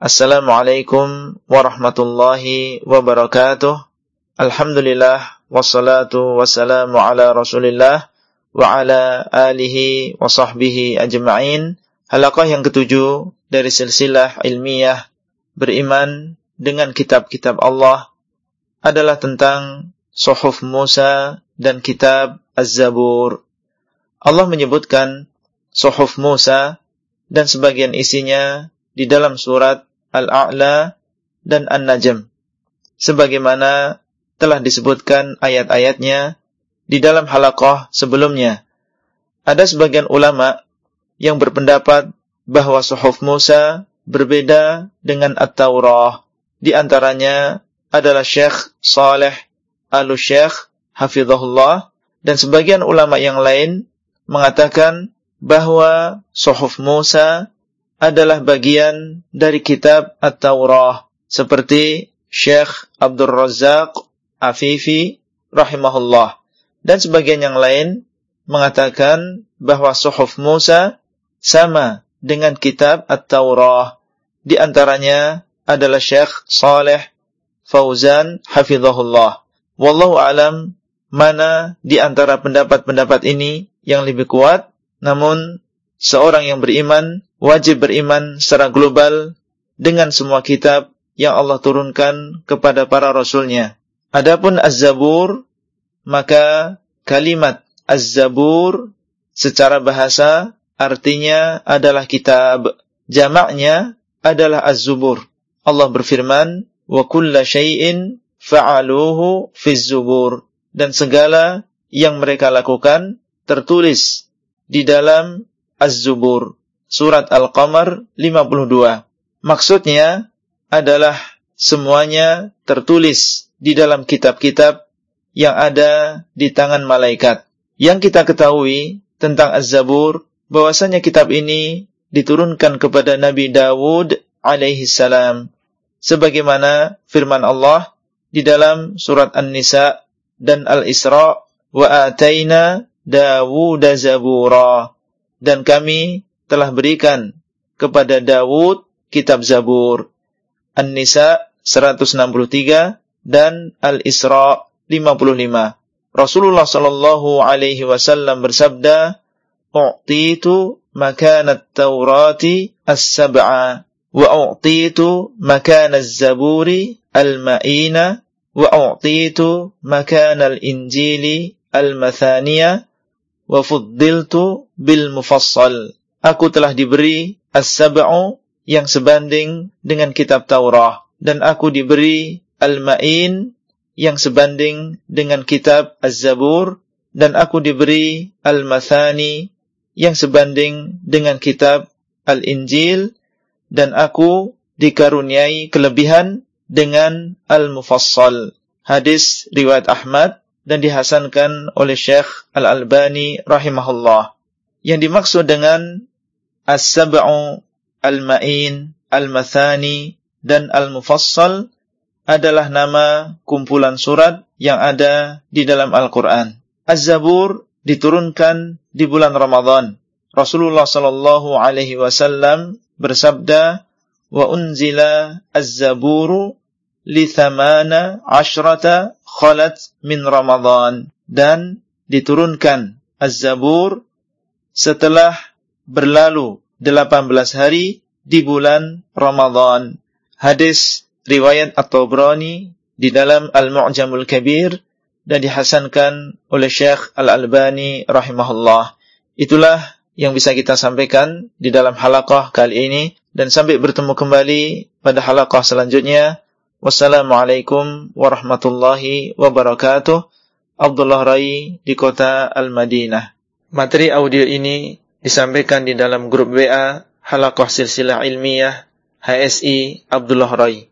Assalamualaikum warahmatullahi wabarakatuh. Alhamdulillah wassalatu wassalamu ala Rasulillah wa ala alihi wa sahbihi ajma'in. Halaqah yang ketujuh dari silsilah ilmiah beriman dengan kitab-kitab Allah adalah tentang Suhuf Musa dan kitab Az-Zabur. Allah menyebutkan Suhuf Musa dan sebagian isinya di dalam surat Al-A'la dan An-Najm. Sebagaimana telah disebutkan ayat-ayatnya di dalam halakoh sebelumnya. Ada sebagian ulama yang berpendapat bahwa suhuf Musa berbeda dengan At-Taurah. Di antaranya adalah Syekh Saleh Al-Syekh Hafizahullah dan sebagian ulama yang lain mengatakan bahwa suhuf Musa adalah bagian dari kitab At-Taurah seperti Syekh Abdul Razak Afifi rahimahullah. Dan sebagian yang lain mengatakan bahwa suhuf Musa sama dengan kitab At-Taurah di antaranya adalah Syekh Saleh Fauzan hafizahullah. Wallahu alam mana di antara pendapat-pendapat ini yang lebih kuat namun seorang yang beriman wajib beriman secara global dengan semua kitab yang Allah turunkan kepada para rasulnya. Adapun Az-Zabur, maka kalimat Az-Zabur secara bahasa artinya adalah kitab. Jamaknya adalah Az-Zubur. Allah berfirman, "Wa kulla syai'in fa'aluhu fi zubur." Dan segala yang mereka lakukan tertulis di dalam Az-Zubur surat Al-Qamar 52. Maksudnya adalah semuanya tertulis di dalam kitab-kitab yang ada di tangan malaikat. Yang kita ketahui tentang Az-Zabur, bahwasanya kitab ini diturunkan kepada Nabi Dawud alaihi salam. Sebagaimana firman Allah di dalam surat An-Nisa dan Al-Isra, wa ataina Dawud zabura. Dan kami telah berikan kepada Dawud kitab Zabur. An-Nisa 163 dan Al-Isra 55. Rasulullah sallallahu alaihi wasallam bersabda, "U'titu makanat Taurati as-sab'a wa u'titu makan az-Zaburi al-ma'ina wa u'titu makan al-Injili al-mathaniya wa fuddiltu bil mufassal." aku telah diberi as-sab'u yang sebanding dengan kitab Taurah dan aku diberi al-ma'in yang sebanding dengan kitab Az-Zabur dan aku diberi al-mathani yang sebanding dengan kitab Al-Injil dan aku dikaruniai kelebihan dengan Al-Mufassal. Hadis riwayat Ahmad dan dihasankan oleh Syekh Al-Albani rahimahullah. Yang dimaksud dengan As-Sab'u Al-Ma'in, Al-Mathani, dan Al-Mufassal adalah nama kumpulan surat yang ada di dalam Al-Quran. Az-Zabur diturunkan di bulan Ramadan. Rasulullah sallallahu alaihi wasallam bersabda, "Wa unzila az-zaburu li thamana ashrata khalat min Ramadan." Dan diturunkan Az-Zabur setelah berlalu 18 hari di bulan Ramadan. Hadis riwayat At-Tabrani di dalam Al-Mu'jamul Kabir dan dihasankan oleh Syekh Al-Albani rahimahullah. Itulah yang bisa kita sampaikan di dalam halaqah kali ini dan sampai bertemu kembali pada halaqah selanjutnya. Wassalamualaikum warahmatullahi wabarakatuh. Abdullah Rai di kota Al-Madinah. Materi audio ini disampaikan di dalam grup WA Halakoh Silsilah Ilmiah HSI Abdullah Rai.